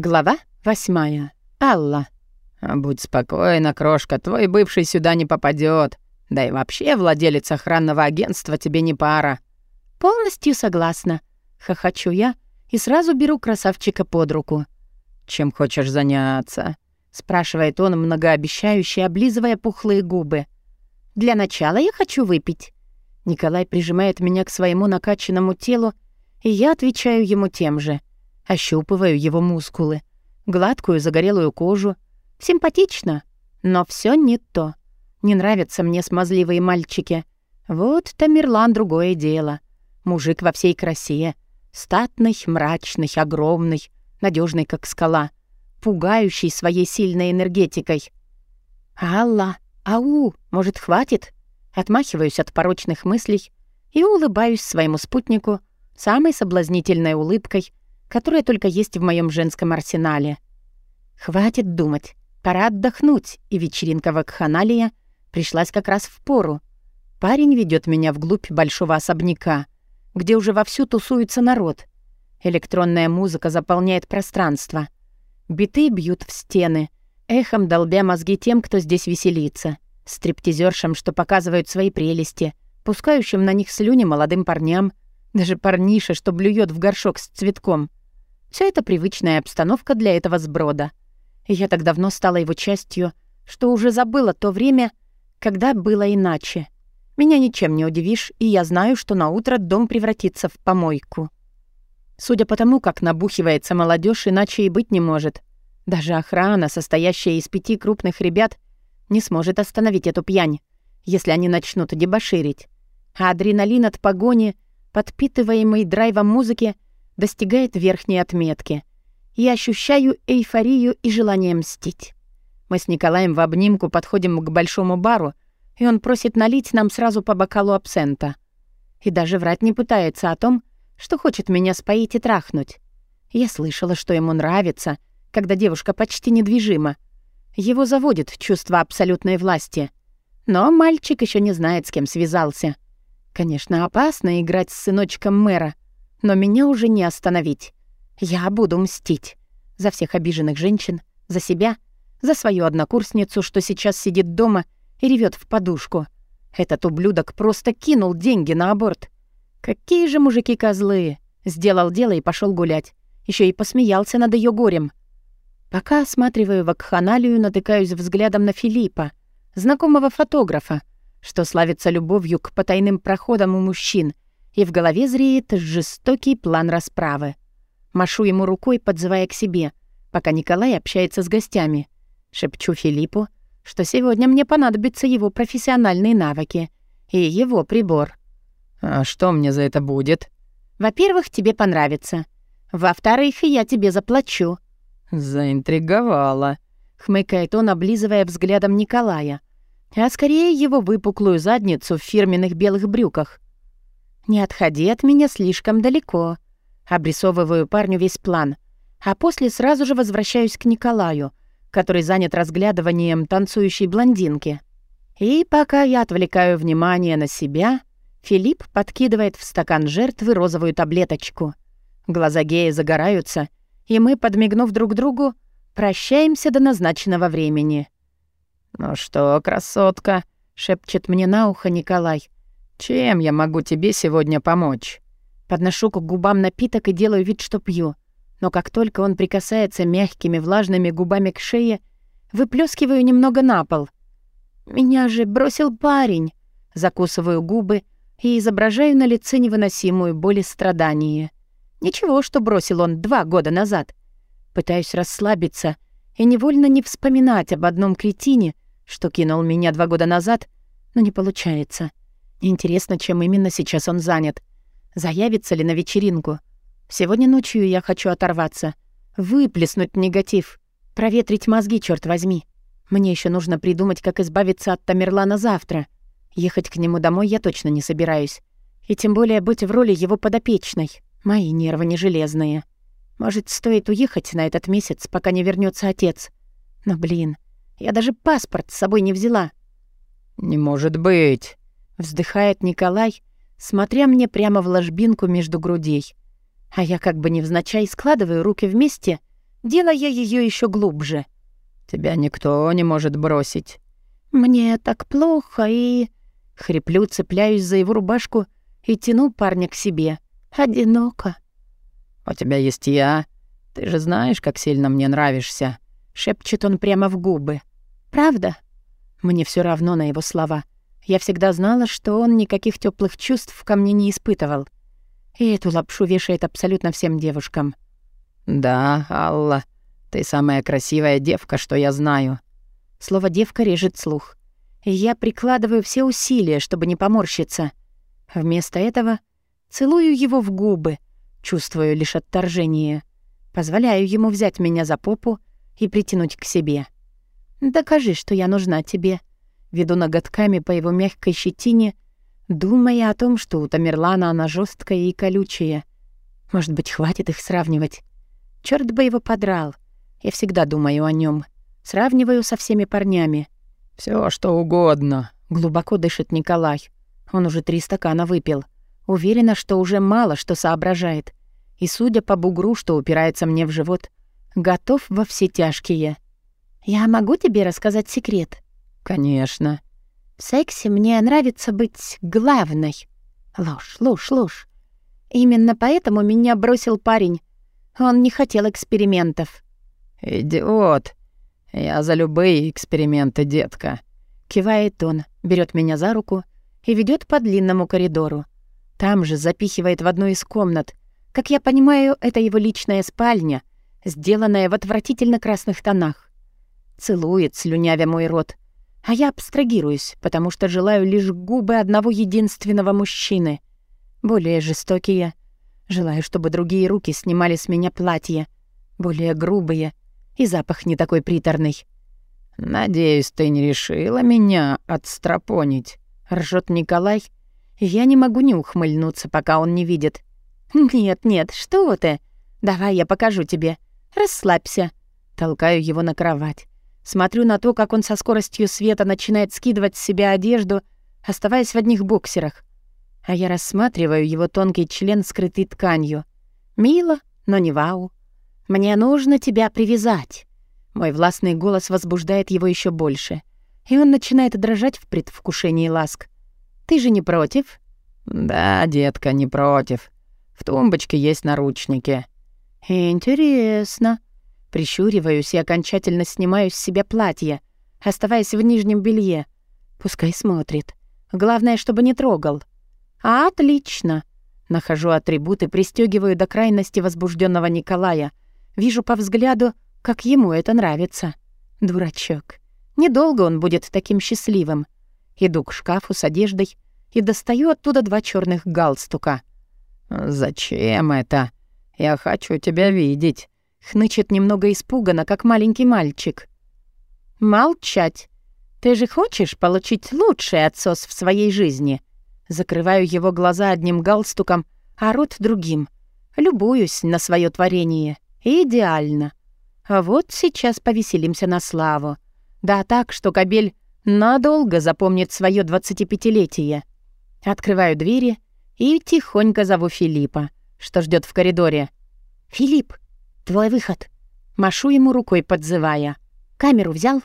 Глава восьмая. Алла. «А «Будь спокойна, крошка, твой бывший сюда не попадет. Да и вообще владелец охранного агентства тебе не пара». «Полностью согласна», — хохочу я и сразу беру красавчика под руку. «Чем хочешь заняться?» — спрашивает он, многообещающе, облизывая пухлые губы. «Для начала я хочу выпить». Николай прижимает меня к своему накачанному телу, и я отвечаю ему тем же — Ощупываю его мускулы, гладкую загорелую кожу. Симпатично, но все не то. Не нравятся мне смазливые мальчики. Вот Тамерлан другое дело. Мужик во всей красе. Статный, мрачный, огромный, надежный как скала, пугающий своей сильной энергетикой. «Алла, ау, может, хватит?» Отмахиваюсь от порочных мыслей и улыбаюсь своему спутнику самой соблазнительной улыбкой, которая только есть в моем женском арсенале. Хватит думать, пора отдохнуть, и вечеринка вакханалия пришлась как раз в пору. Парень ведет меня вглубь большого особняка, где уже вовсю тусуется народ. Электронная музыка заполняет пространство. Биты бьют в стены, эхом долбя мозги тем, кто здесь веселится, стриптизершам, что показывают свои прелести, пускающим на них слюни молодым парням, даже парниша, что блюет в горшок с цветком. Все это привычная обстановка для этого сброда. Я так давно стала его частью, что уже забыла то время, когда было иначе. Меня ничем не удивишь, и я знаю, что на утро дом превратится в помойку. Судя по тому, как набухивается молодежь, иначе и быть не может. Даже охрана, состоящая из пяти крупных ребят, не сможет остановить эту пьянь, если они начнут дебоширить. А адреналин от погони, подпитываемый драйвом музыки — достигает верхней отметки. Я ощущаю эйфорию и желание мстить. Мы с Николаем в обнимку подходим к большому бару, и он просит налить нам сразу по бокалу абсента. И даже врать не пытается о том, что хочет меня споить и трахнуть. Я слышала, что ему нравится, когда девушка почти недвижима. Его заводит чувство абсолютной власти. Но мальчик еще не знает, с кем связался. Конечно, опасно играть с сыночком мэра — но меня уже не остановить. Я буду мстить. За всех обиженных женщин, за себя, за свою однокурсницу, что сейчас сидит дома и ревет в подушку. Этот ублюдок просто кинул деньги на аборт. Какие же мужики козлы! Сделал дело и пошел гулять. Еще и посмеялся над ее горем. Пока осматриваю вакханалию, натыкаюсь взглядом на Филиппа, знакомого фотографа, что славится любовью к потайным проходам у мужчин — и в голове зреет жестокий план расправы. Машу ему рукой, подзывая к себе, пока Николай общается с гостями. Шепчу Филиппу, что сегодня мне понадобятся его профессиональные навыки и его прибор. «А что мне за это будет?» «Во-первых, тебе понравится. Во-вторых, я тебе заплачу». «Заинтриговала», — хмыкает он, облизывая взглядом Николая, а скорее его выпуклую задницу в фирменных белых брюках — «Не отходи от меня слишком далеко». Обрисовываю парню весь план, а после сразу же возвращаюсь к Николаю, который занят разглядыванием танцующей блондинки. И пока я отвлекаю внимание на себя, Филипп подкидывает в стакан жертвы розовую таблеточку. Глаза гея загораются, и мы, подмигнув друг другу, прощаемся до назначенного времени. «Ну что, красотка?» — шепчет мне на ухо Николай, «Чем я могу тебе сегодня помочь?» Подношу к губам напиток и делаю вид, что пью. Но как только он прикасается мягкими влажными губами к шее, выплескиваю немного на пол. «Меня же бросил парень!» Закусываю губы и изображаю на лице невыносимую боль и страдание. Ничего, что бросил он два года назад. Пытаюсь расслабиться и невольно не вспоминать об одном кретине, что кинул меня два года назад, но не получается. Интересно, чем именно сейчас он занят. Заявится ли на вечеринку? Сегодня ночью я хочу оторваться. Выплеснуть негатив. Проветрить мозги, черт возьми. Мне еще нужно придумать, как избавиться от Тамерлана завтра. Ехать к нему домой я точно не собираюсь. И тем более быть в роли его подопечной. Мои нервы не железные. Может, стоит уехать на этот месяц, пока не вернется отец. Но, блин, я даже паспорт с собой не взяла. «Не может быть!» Вздыхает Николай, смотря мне прямо в ложбинку между грудей. А я как бы невзначай складываю руки вместе, делая ее еще глубже. «Тебя никто не может бросить». «Мне так плохо и...» Хриплю, цепляюсь за его рубашку и тяну парня к себе. «Одиноко». «У тебя есть я. Ты же знаешь, как сильно мне нравишься». Шепчет он прямо в губы. «Правда?» Мне все равно на его слова. Я всегда знала, что он никаких теплых чувств ко мне не испытывал. И эту лапшу вешает абсолютно всем девушкам. «Да, Алла, ты самая красивая девка, что я знаю». Слово «девка» режет слух. И я прикладываю все усилия, чтобы не поморщиться. Вместо этого целую его в губы, чувствую лишь отторжение. Позволяю ему взять меня за попу и притянуть к себе. «Докажи, что я нужна тебе». Веду ноготками по его мягкой щетине, думая о том, что у Тамерлана она жесткая и колючая. Может быть, хватит их сравнивать? Черт бы его подрал. Я всегда думаю о нем, Сравниваю со всеми парнями. Все что угодно», — глубоко дышит Николай. Он уже три стакана выпил. Уверена, что уже мало что соображает. И, судя по бугру, что упирается мне в живот, готов во все тяжкие. «Я могу тебе рассказать секрет?» «Конечно». «В сексе мне нравится быть главной». Ложь, ложь, ложь. Именно поэтому меня бросил парень. Он не хотел экспериментов. «Идиот! Я за любые эксперименты, детка». Кивает он, берет меня за руку и ведет по длинному коридору. Там же запихивает в одну из комнат. Как я понимаю, это его личная спальня, сделанная в отвратительно красных тонах. Целует, слюнявя мой рот. А я абстрагируюсь, потому что желаю лишь губы одного единственного мужчины. Более жестокие. Желаю, чтобы другие руки снимали с меня платье. Более грубые. И запах не такой приторный. «Надеюсь, ты не решила меня отстропонить», — ржет Николай. Я не могу не ухмыльнуться, пока он не видит. «Нет, нет, что ты? Давай я покажу тебе. Расслабься». Толкаю его на кровать. Смотрю на то, как он со скоростью света начинает скидывать с себя одежду, оставаясь в одних боксерах. А я рассматриваю его тонкий член, скрытый тканью. Мило, но не вау. «Мне нужно тебя привязать». Мой властный голос возбуждает его еще больше, и он начинает дрожать в предвкушении ласк. «Ты же не против?» «Да, детка, не против. В тумбочке есть наручники». «Интересно». Прищуриваюсь и окончательно снимаю с себя платье, оставаясь в нижнем белье. Пускай смотрит. Главное, чтобы не трогал. «Отлично!» Нахожу атрибуты, пристегиваю до крайности возбужденного Николая. Вижу по взгляду, как ему это нравится. Дурачок. Недолго он будет таким счастливым. Иду к шкафу с одеждой и достаю оттуда два черных галстука. «Зачем это? Я хочу тебя видеть», — хнычет немного испуганно, как маленький мальчик. «Молчать. Ты же хочешь получить лучший отсос в своей жизни?» Закрываю его глаза одним галстуком, а рот другим. Любуюсь на свое творение. Идеально. А вот сейчас повеселимся на славу. Да так, что кобель надолго запомнит свое двадцатипятилетие. Открываю двери и тихонько зову Филиппа, что ждет в коридоре. «Филипп, твой выход!» Машу ему рукой, подзывая. «Камеру взял?»